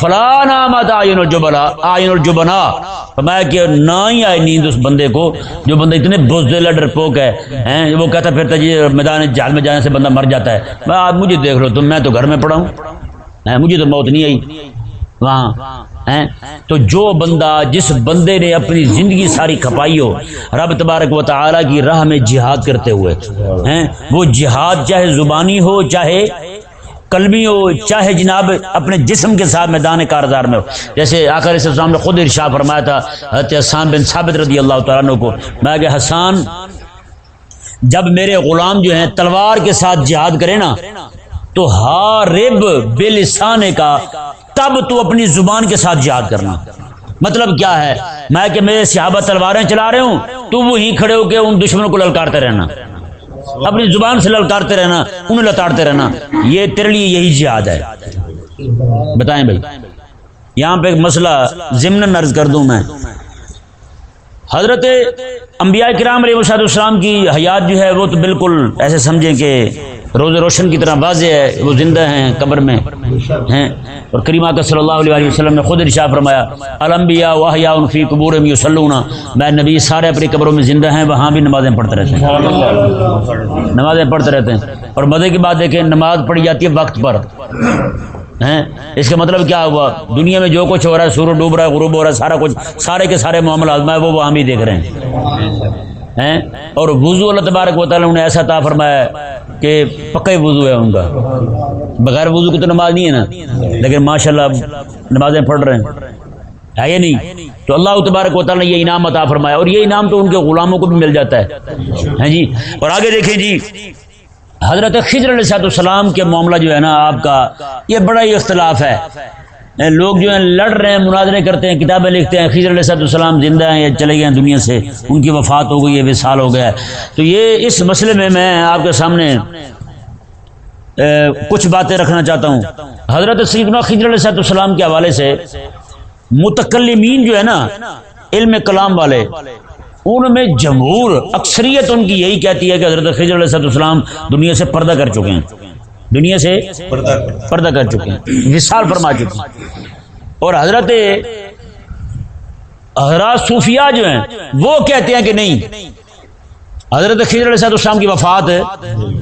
فلاں نام آتا آئین الجبنا آئین الجبنا میں کہ نہ ہی آئی نیند اس بندے کو جو بندہ اتنے بزدل ڈر پوک ہے۔ وہ کہتا پھرتا جی میدان جہاز میں جانے سے بندہ مر جاتا ہے۔ میں آپ مجھے دیکھ لو تم، میں تو گھر میں پڑا ہوں۔ مجھے تو موت نہیں آئی۔ وہاں تو جو بندہ، جس بندے نے اپنی زندگی ساری کھپائی ہو، رب تبارک و تعالی کی راہ میں جہاد کرتے ہوئے وہ جہاد چاہے زبانی ہو، چاہے قلبی ہو، چاہے جناب اپنے جسم کے ساتھ میدان کاردار میں ہو۔ جیسے آخر اسلام نے خود ارشا فرمایا تھا، حضرت حسان بن ثابت رضی اللہ تعالیٰ کو، میں کہ حسان، جب میرے غلام جو ہیں، تلوار کے ساتھ جہاد کرے نا تو ہارب بے لسانے کا، تب تو اپنی زبان کے ساتھ یاد کرنا۔ مطلب کیا ہے؟ میں کہ میرے صحابہ تلواریں چلا رہے ہوں، تو وہی کھڑے ہو کے ان دشمنوں کو للکارتے رہنا۔ اپنی زبان سے للکارتے رہنا، انہیں لتاڑتے رہنا۔ یہ تیرے لیے یہی جہاد ہے۔ بتائیں بھائی، یہاں پہ ایک مسئلہ ضمن نرز کر دوں میں۔ حضرت انبیاء کرام علیہ السلام کی حیات جو ہے وہ تو بالکل ایسے سمجھیں کہ روز روشن کی طرح واضح ہے، وہ زندہ ہیں قبر میں، ہیں۔ اور کریمہ کا صلی اللہ علیہ وسلم نے خود ارشا فرمایا، الانبیاء واحیاء فی قبور یصلون میں نبی سارے اپنی قبروں میں زندہ ہیں، وہاں بھی نمازیں پڑھتے رہتے ہیں۔ نمازیں پڑھتے رہتے ہیں۔ اور مزے کی بات دیکھیں نماز پڑھی جاتی ہے وقت پر۔ ہیں۔ اس کا مطلب کیا ہوا؟ دنیا میں جو کچھ ہو رہا ہے، سورج ڈوب رہا ہے، غروب ہو رہا ہے، سارا کچھ، سارے کے سارے معاملات میں وہ وہاں بھی دیکھ رہے ہیں۔ اور وضو اللہ تبارک و تعالیٰ نے ایسا تا فرمایا کہ پکے وضو ہے ان کا۔ بغیر وضو کی تو نماز نہیں ہے نا۔ لیکن ماشاء اللہ نمازیں پڑھ رہے ہیں۔ ہے یہ نہیں؟ تو اللہ تبارک و تعالیٰ نے یہ انعام عطا فرمایا اور یہ انعام تو ان کے غلاموں کو بھی مل جاتا ہے۔ جی؟ اور آگے دیکھیں جی حضرت خضر علیہ السلام کے معاملہ جو ہے نا آپ کا، یہ بڑا ہی اختلاف ہے۔ لوگ جو ہیں لڑ رہے ہیں، مناظرے کرتے ہیں، کتابیں لکھتے ہیں، خضر علیہ السلام زندہ ہیں یا چلے گئے ہیں دنیا سے۔ ان کی وفات ہو گئی ہے وصال ہو گیا تو یہ اس مسئلے میں میں آپ کے سامنے کچھ باتیں رکھنا چاہتا ہوں۔ حضرت سیدنا خضر علیہ السلام کے حوالے سے متکلمین جو ہے نا، علم کلام والے، ان میں جمہور اکثریت ان کی یہی کہتی ہے کہ حضرت خضر علیہ صاحب السلام دنیا سے پردہ کر چکے ہیں۔ دنیا سے پردہ کر چکے ہیں وصال فرما چکے اور حضرت حضرات صوفیہ جو ہیں وہ کہتے ہیں کہ نہیں۔ حضرت خضر علیہ السلام کی وفات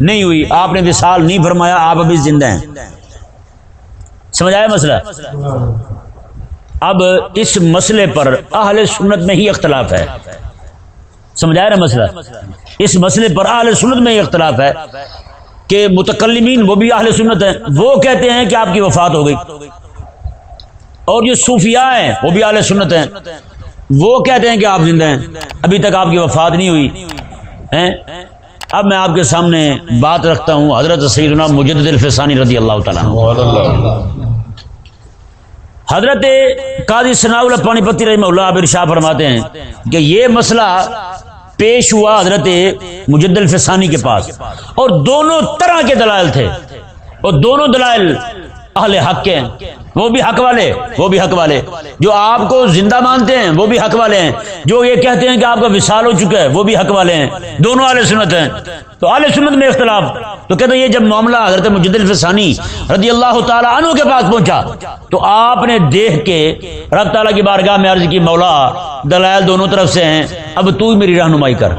نہیں ہوئی۔ آپ نے وصال نہیں فرمایا آپ ابھی زندہ ہیں۔ سمجھ آیا مسئلہ؟ اب اس مسئلے پر اہل سنت میں ہی اختلاف ہے۔ سمجھایا نا مسئلہ؟ اس مسئلے پر اہل سنت میں اختلاف ہے۔ کہ متکلمین وہ بھی اہل سنت ہیں، وہ کہتے ہیں کہ آپ کی وفات ہو گئی۔ اور جو صوفیاء ہیں، وہ بھی اہل سنت ہیں۔ وہ کہتے ہیں کہ آپ زندہ ہیں۔ ابھی تک آپ کی وفات نہیں ہوئی۔ اب میں آپ کے سامنے بات رکھتا ہوں، حضرت سیدنا مجدد الفسانی رضی اللہ تعالیٰ حضرت قاضی ثناء اللہ پانی پتی رحمہ اللہ ابر شاہ فرماتے ہیں کہ یہ مسئلہ پیش ہوا حضرت مجد الفسانی کے پاس. اور دونوں طرح کے دلائل تھے. اور دونوں دلائل اہل حق کے وہ بھی حق والے وہ بھی حق والے۔ جو آپ کو زندہ مانتے ہیں وہ بھی حق والے ہیں۔ جو یہ کہتے ہیں کہ آپ کا وصال ہو چکا ہے وہ بھی حق والے ہیں۔ دونوں والے سنت ہیں۔ تو اعلی سنت میں اختلاف۔ تو کہتے ہیں یہ جب معاملہ حضرت مجد الفسانی رضی اللہ تعالیٰ عنہ کے پاس پہنچا تو آپ نے دیکھ کے رب تعالیٰ کی بارگاہ میں عرض کی مولا دلائل دونوں طرف سے ہیں اب تو میری رہنمائی کر۔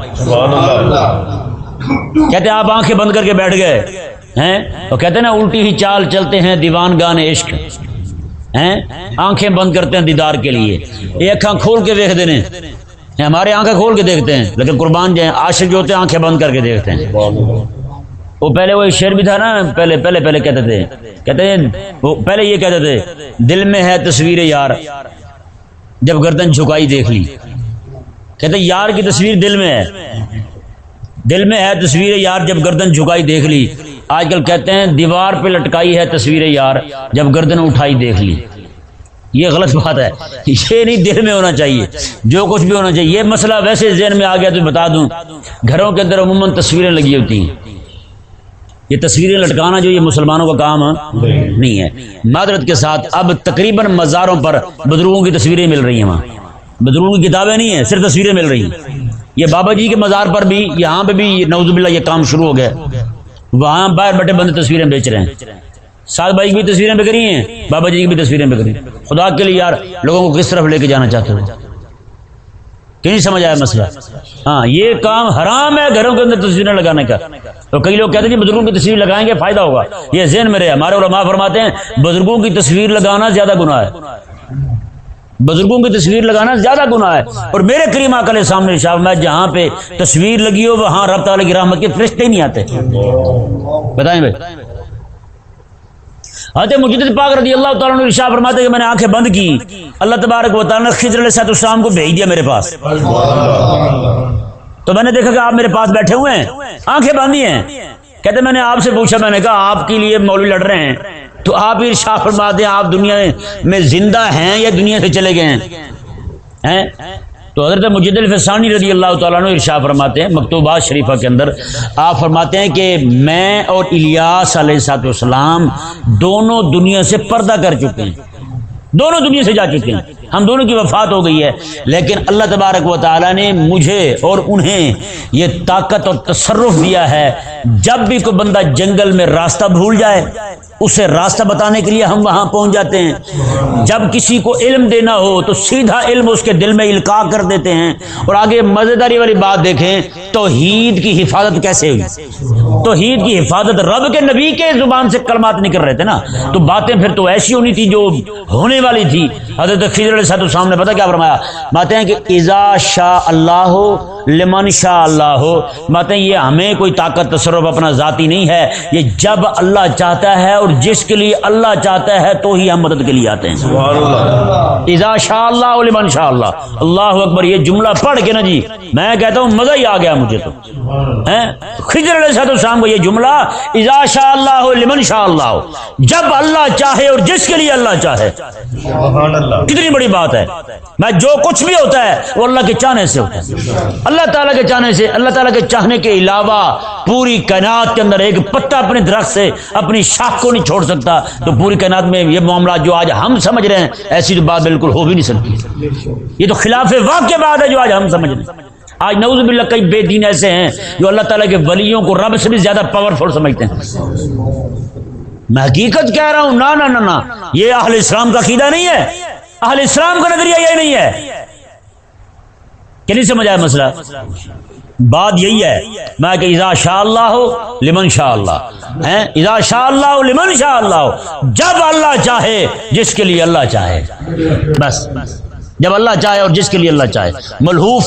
کہتے ہیں آپ آنکھیں بند کر کے بیٹھ گئے ہیں؟ تو کہتے ہیں نا الٹی ہی چال چلتے ہیں دیوان گان عشق۔ ہیں؟ آنکھیں بند کرتے ہیں دیدار کے لیے۔ یہ اکھاں کھول کے دیکھ دینے ہمارے آنکھیں کھول کے دیکھتے ہیں۔ لیکن قربان جائیں، عاشق جو ہوتے ہیں آنکھیں بند کر کے دیکھتے ہیں۔ وہ پہلے وہ شعر بھی تھا نا، پہلے پہلے پہلے کہتے تھے۔ کہتے ہیں، وہ پہلے یہ کہتے تھے، دل میں ہے تصویر یار، جب گردن جھکائی دیکھ لی۔ کہتے ہیں، یار کی تصویر دل میں ہے۔ دل میں ہے تصویر یار، جب گردن جھکائی دیکھ لی۔ آج کل کہتے ہیں دیوار پہ لٹکائی ہے تصویر یار، جب گردن اٹھائی دیکھ لی۔ یہ غلط بات ہے۔ یہ نہیں دل میں ہونا چاہیے۔ جو کچھ بھی ہونا چاہیے۔ یہ مسئلہ ویسے ذہن میں آ گیا تو بتا دوں۔ گھروں کے اندر عموماً تصویریں لگی ہوتی ہیں۔ یہ تصویریں لٹکانا جو یہ مسلمانوں کا کام ہاں، نہیں ہے۔ معذرت کے ساتھ اب تقریباً مزاروں پر بزرگوں کی تصویریں مل رہی ہیں وہاں۔ بزرگوں کی کتابیں نہیں ہیں، صرف تصویریں مل رہی ہیں۔ یہ بابا جی کے مزار پر بھی، یہاں پہ بھی نوز باللہ یہ کام شروع ہو گیا۔ وہاں باہر بٹے بند تصویریں بیچ رہے ہیں۔ سات بھائی کی بھی تصویریں بکری ہیں، بابا جی کی بھی تصویریں بکری خدا کے لیے یار، لوگوں کو کس طرف لے کے جانا چاہتے ہو؟ کہ نہیں سمجھ آیا مسئلہ؟ ہاں یہ کام حرام ہے گھروں کے اندر تصویریں لگانے کا۔ تو کئی لوگ کہتے ہیں جی، بزرگوں کی تصویر لگائیں گے، فائدہ ہوگا۔ یہ ذہن میں رہے، ہمارے علماء فرماتے ہیں، بزرگوں کی تصویر لگانا زیادہ گناہ ہے۔ بزرگوں کی تصویر لگانا زیادہ گناہ ہے۔ اور میرے کریم آکل سامنے شاہ میں جہاں پہ تصویر لگی ہو، وہاں رب تعالیٰ کی رحمت کے فرشتے نہیں آتے۔ بتائیں بھائی۔ حضرت مجدد پاک رضی اللہ تعالیٰ نے ارشاد فرماتے کہ میں نے آنکھیں بند کی، اللہ تبارک و تعالیٰ نے خضر علیہ الصلوۃ والسلام کو بھیج دیا میرے پاس۔ تو میں نے دیکھا کہ آپ میرے پاس بیٹھے ہوئے ہیں، آنکھیں باندھی ہیں۔ کہتے میں نے آپ سے پوچھا، میں نے کہا آپ کے لیے مولوی لڑ رہے ہیں۔ تو آپ ارشاد فرما دیں، آپ دنیا میں زندہ ہیں یا دنیا سے چلے گئے ہیں؟ تو حضرت مجد الفسانی رضی اللہ تعالیٰ نے ارشا فرماتے ہیں، مکتوبات شریفہ کے اندر آپ فرماتے ہیں کہ میں اور الیاس علیہ سات والسلام دونوں دنیا سے پردہ کر چکے ہیں۔ دونوں دنیا سے جا چکے ہیں۔ ہم دونوں کی وفات ہو گئی ہے۔ لیکن اللہ تبارک و تعالیٰ نے مجھے اور انہیں یہ طاقت اور تصرف دیا ہے۔ جب بھی کوئی بندہ جنگل میں راستہ بھول جائے، اسے راستہ بتانے کے لیے ہم وہاں پہنچ جاتے ہیں۔ جب کسی کو علم دینا ہو، تو سیدھا علم اس کے دل میں القاع کر دیتے ہیں۔ اور آگے مزیداری والی بات دیکھیں، توحید کی حفاظت کیسے ہوئی؟ توحید کی حفاظت رب کے نبی کے زبان سے کلمات نکل رہے تھے نا۔ تو باتیں پھر تو ایسی ہونی تھی جو ہونے والی تھی۔ حضرت خضر علیہ صاحب السلام نے پتا کیا فرمایا؟ باتیں ہیں کہ ازا شاہ اللہ ہو لمن شاء اللہ ہو مت یہ ہمیں کوئی طاقت تصرف اپنا ذاتی نہیں ہے یہ جب اللہ چاہتا ہے اور جس کے لیے اللہ چاہتا ہے تو ہی ہم مدد کے لیے آتے ہیں۔ اذا شاء اللہ لمن شاء اللہ۔ اللہ اکبر یہ جملہ پڑھ کے نا جی میں کہتا ہوں مزہ ہی آ گیا مجھے تو۔ خضر علیہ صاحب السلام کو یہ جملہ اذا شاء اللہ لمن شاء اللہ۔ جب اللہ چاہے اور جس کے لیے اللہ چاہے۔ کتنی بڑی بات ہے۔ میں جو کچھ بھی ہوتا ہے، وہ اللہ کے چاہنے سے ہوتا ہے۔ اللہ تعالیٰ کے چاہنے سے، اللہ تعالیٰ کے چاہنے کے علاوہ پوری کائنات کے اندر ایک پتا اپنے درخت سے اپنی شاخ کو نہیں چھوڑ سکتا۔ تو پوری کائنات میں یہ معاملات جو آج ہم سمجھ رہے ہیں، ایسی تو بات بالکل ہو بھی نہیں سکتی۔ یہ تو خلاف واقع بات ہے جو آج ہم سمجھ رہے ہیں۔ آج نعوذ باللہ کئی بے دین ایسے ہیں جو اللہ تعالیٰ کے ولیوں کو رب سے بھی زیادہ پاورفل سمجھتے ہیں۔ میں حقیقت کہہ رہا ہوں نہ نہ نہ یہ اہل اسلام کا عقیدہ نہیں ہے۔ اہل اسلام کا نظریہ یہ نہیں ہے۔ کہ نہیں سمجھ آیا مسئلہ؟ بات یہی ہے۔ میں کہ اذا شاء اللہ ہو لمن شاء اللہ۔ اذا شاء اللہ ہو لمن شاء اللہ۔ ہو جب اللہ چاہے جس کے لیے اللہ چاہے۔ بس۔ جب اللہ چاہے اور جس کے لیے اللہ چاہے۔ ملحوف،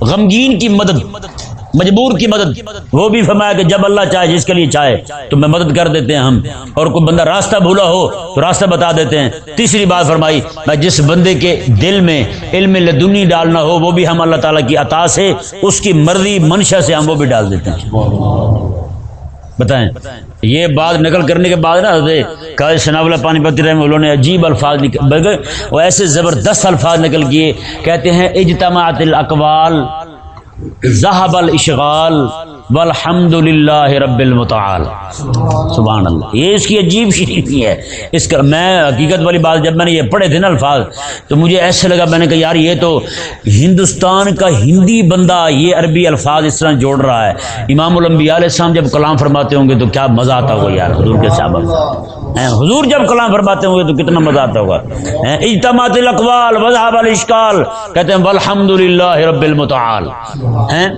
غمگین کی مدد۔ مجبور کی مدد. وہ بھی فرمایا کہ جب اللہ چاہے جس کے لیے چاہے، تو میں مدد کر دیتے ہیں ہم۔ اور کوئی بندہ راستہ بھولا ہو، تو راستہ بتا دیتے ہیں۔ تیسری بات فرمائی، میں جس بندے کے دل میں علم لدنی ڈالنا ہو، وہ بھی ہم اللہ تعالیٰ کی عطا سے، اس کی مرضی، منشا سے ہم وہ بھی ڈال دیتے ہیں۔ بتائیں، یہ بات نقل کرنے کے بعد نا شناب پانی پتی رحم انہوں نے عجیب الفاظ نکل وہ ایسے زبردست الفاظ نکل کیے، کہتے ہیں، اجتماعت الاقوال۔ ذہب الاشغال والحمد للہ رب المتعال. سبحان اللہ یہ اس کی عجیب شریفی ہے. اس کا میں حقیقت والی بات جب میں نے یہ پڑھے تھے نا الفاظ، تو مجھے ایسے لگا، میں نے کہا، یار، یہ تو ہندوستان کا ہندی بندہ یہ عربی الفاظ اس طرح جوڑ رہا ہے۔ امام الانبیاء علیہ السلام جب کلام فرماتے ہوں گے تو کیا مزہ آتا ہوگا یار، حضور کے صاحب حضور جب کلام فرماتے ہوں گے تو کتنا مزہ آتا ہوگا۔ اجتماعت الاقوال وضحب الاشکال، کہتے ہیں والحمد للہ رب المتعال۔ ہیں،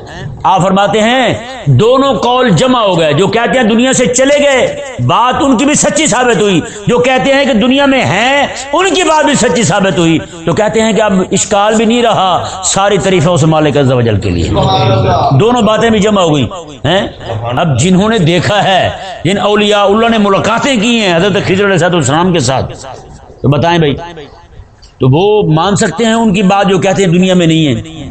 آپ فرماتے ہیں دونوں قول جمع ہو گئے، جو کہتے ہیں دنیا سے چلے گئے، بات ان کی بھی سچی ثابت ہوئی۔ جو کہتے ہیں کہ دنیا میں ہیں، ان کی بات بھی سچی ثابت ہوئی۔ تو کہتے ہیں کہ اب اشکال بھی نہیں رہا، ساری طریفہ اس مالک زوجل کے لیے۔ دونوں باتیں بھی جمع ہو گئی ہیں؟ اب جنہوں نے دیکھا ہے، جن اولیاء اللہ نے ملاقاتیں کی ہیں، حضرت خضر علیہ السلام کے ساتھ۔ تو بتائیں بھائی، تو وہ مان سکتے ہیں ان کی بات جو کہتے ہیں دنیا میں نہیں ہے۔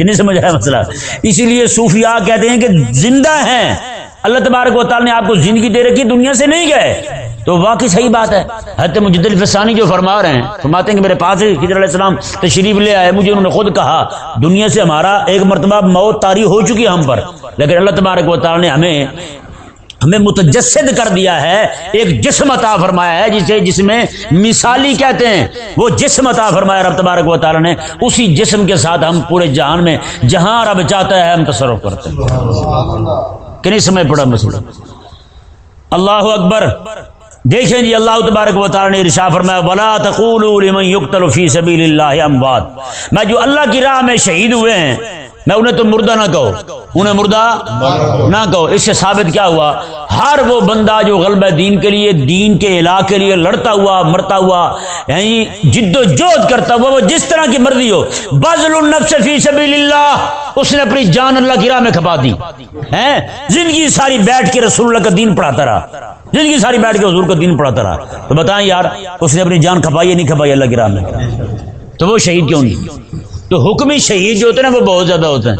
یہ نہیں سمجھ آیا مسئلہ؟ اسی لیے صوفیاء کہتے ہیں کہ زندہ ہیں۔ اللہ تبارک و تعالیٰ نے آپ کو زندگی دے رکھی، دنیا سے نہیں گئے۔ تو واقعی صحیح بات ہے۔ حضرت مجد الفسانی جو فرما رہے ہیں، فرماتے ہیں کہ میرے پاس حضر علیہ السلام تشریف لے آئے، مجھے انہوں نے خود کہا، دنیا سے ہمارا ایک مرتبہ موت تاری ہو چکی ہے ہم پر۔ لیکن اللہ تبارک و تعالیٰ نے ہمیں ہمیں متجسد کر دیا ہے، ایک جسم عطا فرمایا ہے، جسے جس میں مثالی کہتے ہیں۔ وہ جسم عطا فرمایا رب تبارک و تعالی نے۔ اسی جسم کے ساتھ ہم پورے جہان میں، جہاں رب چاہتا ہے ہم تصرف کرتے ہیں۔ کہ نہیں سمجھ پڑا مسئلہ؟ اللہ اکبر۔ دیکھیں جی اللہ تبارک و تعالی نے ارشاد فرمایا، ولا تقولوا لمن يقتل في سبيل الله اموات میں جو اللہ کی راہ میں شہید ہوئے ہیں میں انہیں تو مردہ نہ کہو، انہیں مردہ نہ کہو۔ اس سے ثابت کیا ہوا؟ ہر وہ بندہ جو غلبہ دین کے لیے، دین کے علاقے کے لیے لڑتا ہوا، مرتا ہوا یعنی جد و جہد کرتا ہوا، وہ جس طرح کی مرضی ہو بزل النفس فی سبیل اللہ اس نے اپنی جان اللہ کی راہ میں کھپا دی۔ زندگی ساری بیٹھ کے رسول اللہ کا دین پڑھاتا رہا۔ زندگی ساری بیٹھ کے حضور کا دین پڑھاتا رہا۔ تو بتائیں یار، اس نے اپنی جان کھپائی نہیں کھپائی اللہ کی راہ میں؟ تو وہ شہید کیوں نہیں؟ تو حکمی شہید جو ہوتے ہیں نا وہ بہت زیادہ ہوتے ہیں۔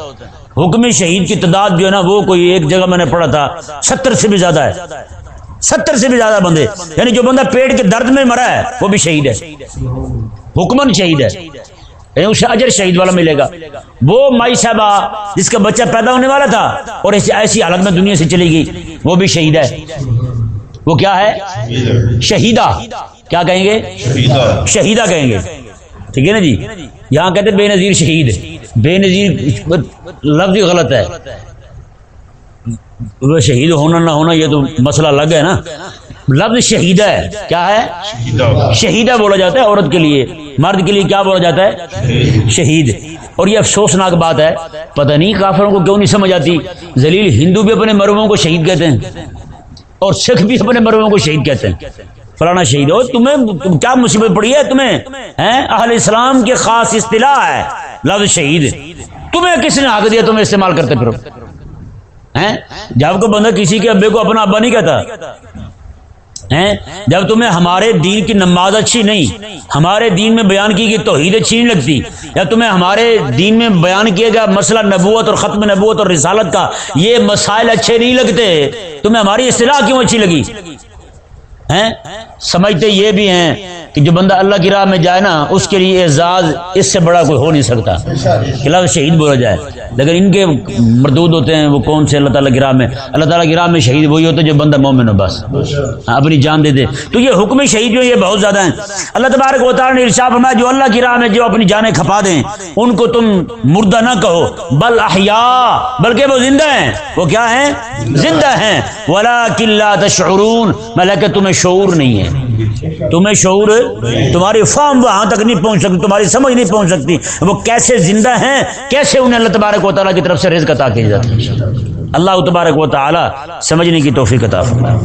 حکمی شہید کی تعداد جو ہے نا وہ کوئی ایک جگہ میں نے پڑھا تھا ستر سے بھی زیادہ ہے۔ ستر سے بھی زیادہ بندے۔ یعنی جو بندہ پیٹ کے درد میں مرا ہے وہ بھی شہید ہے۔ حکمن شہید ہے۔ یعنی اسے اجر شہید والا ملے گا۔ وہ مائی صاحبہ جس کا بچہ پیدا ہونے والا تھا اور ایسی حالت میں دنیا سے چلی گئی وہ بھی شہید ہے۔ وہ کیا ہے؟ شہیدہ۔ کیا کہیں گے؟ شہیدہ کہیں گے۔ ٹھیک ہے نا جی؟ یہاں کہتے بے نظیر شہید بے نظیر لفظ ہی غلط ہے۔ وہ شہید ہونا نہ ہونا یہ تو مسئلہ الگ ہے نا۔ لفظ شہید ہے۔ کیا ہے؟ شہیدہ۔ بولا جاتا ہے عورت کے لیے۔ مرد کے لیے کیا بولا جاتا ہے؟ شہید۔ اور یہ افسوسناک بات ہے۔ پتہ نہیں کافروں کو کیوں نہیں سمجھ آتی۔ ذلیل ہندو بھی اپنے مرموں کو شہید کہتے ہیں اور سکھ بھی اپنے مرموں کو شہید کہتے ہیں۔ فلانا شہید ہو تمہیں کیا مصیبت پڑی ہے؟ تمہیں اہل اسلام کے خاص اصطلاح ہے۔ لفظ شہید تمہیں کس نے حق دیا تمہیں استعمال کرتے پھر جب کو بندہ کسی کے ابے کو اپنا ابا نہیں کہتا جب تمہیں ہمارے دین کی نماز اچھی نہیں ہمارے دین میں بیان کی گئی توحید اچھی نہیں لگتی یا تمہیں ہمارے دین میں بیان کیا گیا مسئلہ نبوت اور ختم نبوت اور رسالت کا یہ مسائل اچھے نہیں لگتے تمہیں ہماری اصطلاح کیوں اچھی لگی؟ ہیں؟ سمجھتے یہ بھی ہیں کہ جو بندہ اللہ کی راہ میں جائے نا، اس کے لیے اعزاز اس سے بڑا کوئی ہو نہیں سکتا۔ کہ شہید بولا جائے۔ لیکن ان کے مردود ہوتے ہیں وہ کون سے اللہ تعالیٰ کی راہ میں؟ اللہ تعالیٰ کی راہ میں شہید وہی ہوتے جو بندہ مومن ہو بس۔ ہاں، اپنی جان دے دے۔ تو یہ حکم شہید جو یہ بہت زیادہ ہیں۔ اللہ تبارک و تعالیٰ نے ارشاد فرمایا، جو اللہ کی راہ میں جو اپنی جانیں کھپا دیں، ان کو تم مردہ نہ کہو۔ بل احیاء، بلکہ وہ زندہ ہیں۔ وہ کیا ہیں؟ زندہ ہیں۔ ولا کلّہ تشعرون میں تمہیں شعور نہیں ہے۔ تمہیں شعور تمہاری فارم وہاں تک نہیں پہنچ سکتی، تمہاری سمجھ نہیں پہنچ سکتی۔ وہ کیسے زندہ ہیں؟ کیسے انہیں اللہ تبارک و تعالیٰ کی طرف سے رزق عطا کی جاتی اللہ تبارک و تعالیٰ سمجھنے کی توفیق عطا فرمائے۔